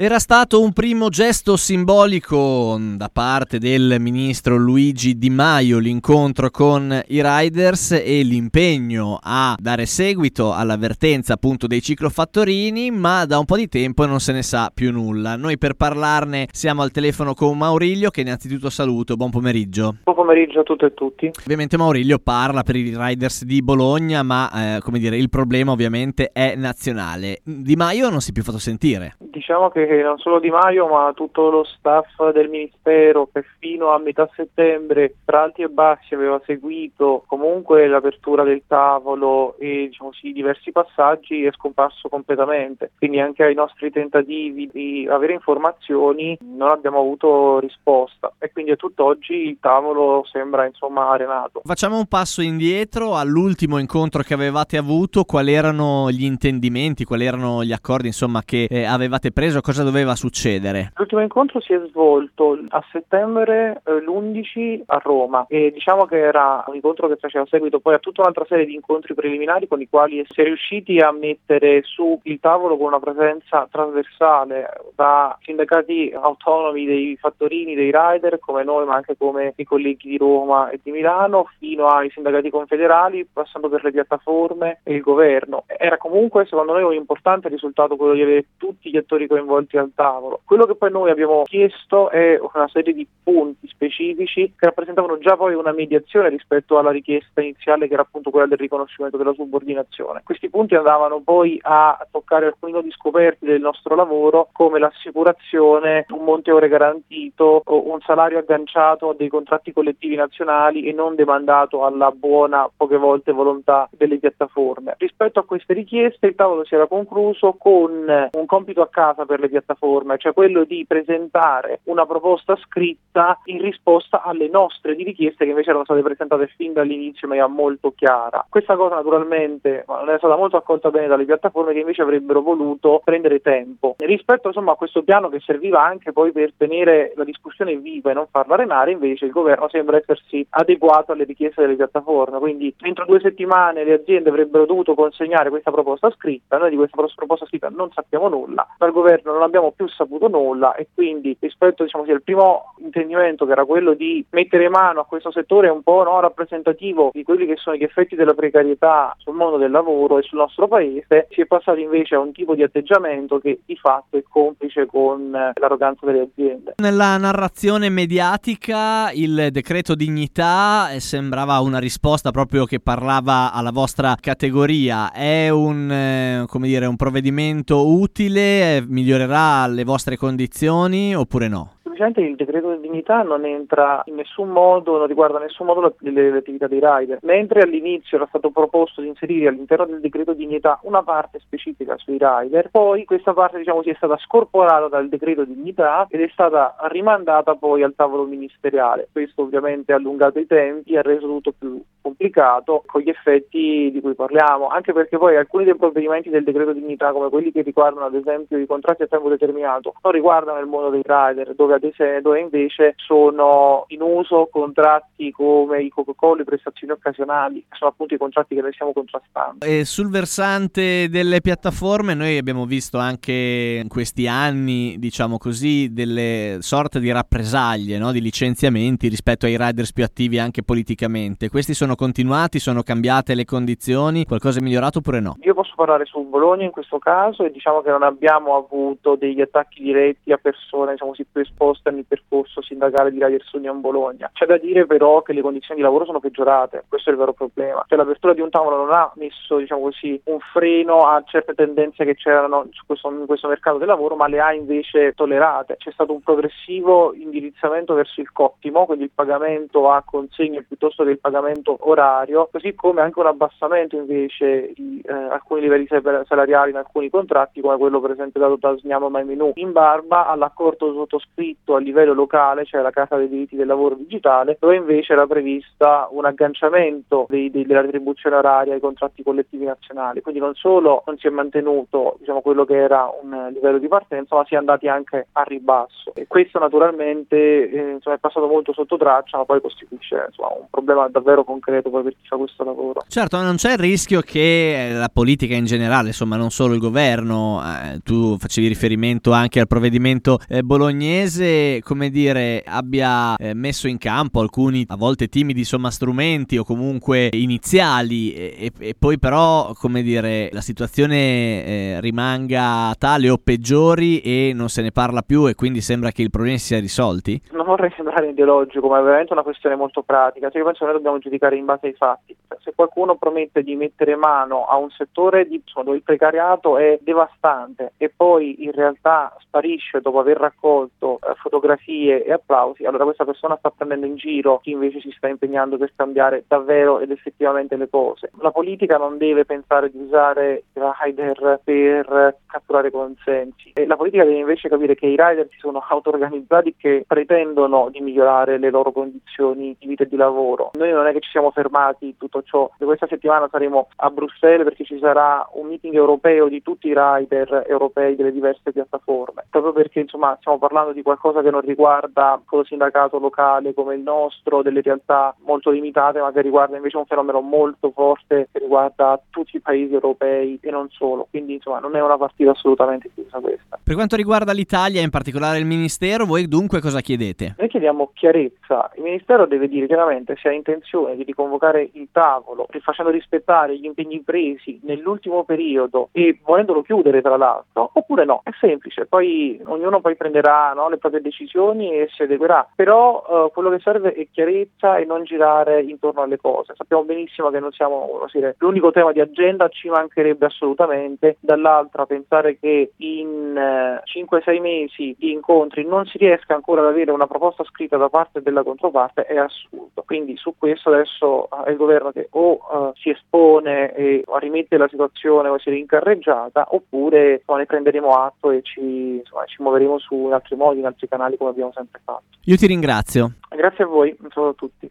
Era stato un primo gesto simbolico da parte del ministro Luigi Di Maio l'incontro con i riders e l'impegno a dare seguito all'avvertenza appunto dei ciclofattorini, ma da un po' di tempo non se ne sa più nulla. Noi per parlarne siamo al telefono con Maurilio che innanzitutto saluto, buon pomeriggio. Buon pomeriggio a tutte e tutti. Ovviamente Maurilio parla per i riders di Bologna, ma eh, come dire, il problema ovviamente è nazionale. Di Maio non si è più fatto sentire. Diciamo che non solo Di Maio ma tutto lo staff del Ministero che fino a metà settembre tra alti e bassi aveva seguito comunque l'apertura del tavolo e diciamo sì, diversi passaggi è scomparso completamente. Quindi anche ai nostri tentativi di avere informazioni non abbiamo avuto risposta e quindi a tutt'oggi il tavolo sembra insomma arenato. Facciamo un passo indietro all'ultimo incontro che avevate avuto, quali erano gli intendimenti, quali erano gli accordi insomma che eh, avevate preso, cosa doveva succedere? L'ultimo incontro si è svolto a settembre eh, l'11 a Roma e diciamo che era un incontro che faceva seguito poi a tutta un'altra serie di incontri preliminari con i quali si è riusciti a mettere su il tavolo con una presenza trasversale da sindacati autonomi dei fattorini, dei rider come noi ma anche come i colleghi di Roma e di Milano fino ai sindacati confederali passando per le piattaforme e il governo. Era comunque secondo noi un importante risultato quello di avere tutti gli attori coinvolti al tavolo. Quello che poi noi abbiamo chiesto è una serie di punti specifici che rappresentavano già poi una mediazione rispetto alla richiesta iniziale che era appunto quella del riconoscimento della subordinazione. Questi punti andavano poi a toccare alcuni nodi scoperti del nostro lavoro come l'assicurazione, un monte ore garantito, un salario agganciato a dei contratti collettivi nazionali e non demandato alla buona, poche volte, volontà delle piattaforme. Rispetto a queste richieste il tavolo si era concluso con un compito a casa per le piattaforme, cioè quello di presentare una proposta scritta in risposta alle nostre di richieste che invece erano state presentate fin dall'inizio in maniera molto chiara. Questa cosa naturalmente non è stata molto accolta bene dalle piattaforme che invece avrebbero voluto prendere tempo. Rispetto insomma, a questo piano che serviva anche poi per tenere la discussione viva e non farla arenare, invece il governo sembra essersi adeguato alle richieste delle piattaforme, quindi entro due settimane le aziende avrebbero dovuto consegnare questa proposta scritta, noi di questa proposta scritta non sappiamo nulla, dal governo non abbiamo più saputo nulla e quindi rispetto diciamo, al primo intendimento che era quello di mettere mano a questo settore un po' no, rappresentativo di quelli che sono gli effetti della precarietà sul mondo del lavoro e sul nostro paese, si è passati invece a un tipo di atteggiamento che di fatto è complice con l'arroganza delle aziende. Nella narrazione mediatica il decreto dignità sembrava una risposta proprio che parlava alla vostra categoria, è un, eh, dire, un provvedimento utile, migliorerà le vostre condizioni oppure no? semplicemente il decreto di dignità non entra in nessun modo, non riguarda in nessun modo le, le, le attività dei rider, mentre all'inizio era stato proposto di inserire all'interno del decreto di dignità una parte specifica sui rider, poi questa parte diciamo si è stata scorporata dal decreto di dignità ed è stata rimandata poi al tavolo ministeriale. Questo ovviamente ha allungato i tempi e ha reso tutto più complicato con gli effetti di cui parliamo, anche perché poi alcuni dei provvedimenti del decreto dignità come quelli che riguardano ad esempio i contratti a tempo determinato non riguardano il mondo dei rider, dove dove invece sono in uso contratti come i Coca-Cola, le prestazioni occasionali, sono appunto i contratti che noi stiamo contrastando. E sul versante delle piattaforme noi abbiamo visto anche in questi anni, diciamo così, delle sorte di rappresaglie, no? di licenziamenti rispetto ai riders più attivi anche politicamente. Questi sono continuati, sono cambiate le condizioni, qualcosa è migliorato oppure no? Io posso parlare su Bologna in questo caso e diciamo che non abbiamo avuto degli attacchi diretti a persone diciamo così più esposte nel percorso sindacale di Raiers Union Bologna. C'è da dire però che le condizioni di lavoro sono peggiorate, questo è il vero problema. Cioè l'apertura di un tavolo non ha messo diciamo così, un freno a certe tendenze che c'erano questo, in questo mercato del lavoro, ma le ha invece tollerate. C'è stato un progressivo indirizzamento verso il cottimo, quindi il pagamento a consegne piuttosto che il pagamento orario, così come anche un abbassamento invece di eh, alcuni livelli salariali in alcuni contratti, come quello presentato da Sgnamo Maiminù, in barba all'accordo sottoscritto a livello locale, cioè la Casa dei diritti del lavoro digitale, dove invece era prevista un agganciamento dei, dei, della retribuzione oraria ai contratti collettivi nazionali. Quindi non solo non si è mantenuto diciamo, quello che era un livello di partenza, ma si è andati anche a ribasso. E questo naturalmente eh, insomma, è passato molto sotto traccia, ma poi costituisce insomma, un problema davvero concreto concreto poi per chi fa questo lavoro. Certo, non c'è il rischio che la politica in generale, insomma non solo il governo, eh, tu facevi riferimento anche al provvedimento eh, bolognese, come dire, abbia eh, messo in campo alcuni a volte timidi insomma strumenti o comunque iniziali e, e poi però, come dire, la situazione eh, rimanga tale o peggiori e non se ne parla più e quindi sembra che i problemi si siano risolti? Non vorrei sembrare ideologico, ma è veramente una questione molto pratica. Cioè, io penso che noi dobbiamo giudicare in base ai fatti. Cioè, se qualcuno promette di mettere mano a un settore di, insomma, il precariato è devastante e poi in realtà sparisce dopo aver raccolto eh, fotografie e applausi, allora questa persona sta prendendo in giro chi invece si sta impegnando per cambiare davvero ed effettivamente le cose. La politica non deve pensare di usare i rider per catturare consensi e la politica deve invece capire che i rider si sono auto-organizzati che pretendono di migliorare le loro condizioni di vita e di lavoro. Noi non è che ci siamo fermati tutto ciò, questa settimana saremo a Bruxelles perché ci sarà un meeting europeo di tutti i rider europei delle diverse piattaforme, proprio perché insomma stiamo parlando di qualcosa che non riguarda solo sindacato locale come il nostro, delle realtà molto limitate, ma che riguarda invece un fenomeno molto forte che riguarda tutti i paesi europei e non solo. Quindi insomma non è una partita assolutamente chiusa questa. Per quanto riguarda l'Italia, in particolare il Ministero, voi dunque cosa chiedete? Noi chiediamo chiarezza. Il Ministero deve dire chiaramente se ha intenzione di riconvocare il tavolo, facendo rispettare gli impegni presi nell'ultimo periodo e volendolo chiudere tra l'altro, oppure no. È semplice, poi ognuno poi prenderà no, le proprie decisioni e si adeguerà. Però eh, quello che serve è chiarezza e non girare intorno alle cose. Sappiamo benissimo che non siamo dire, l'unico tema di agenda, ci mancherebbe assolutamente. Dall'altra pensare che in eh, 5-6 mesi di incontri non si riesca ancora ad avere una proposta scritta da parte della controparte è assurdo. Quindi su questo adesso è il governo che o uh, si espone e rimette la situazione o si rincarreggiata oppure ne prenderemo atto e ci, insomma, ci muoveremo su in altri modi, in altri canali come abbiamo sempre fatto. Io ti ringrazio. Grazie a voi, un saluto a tutti.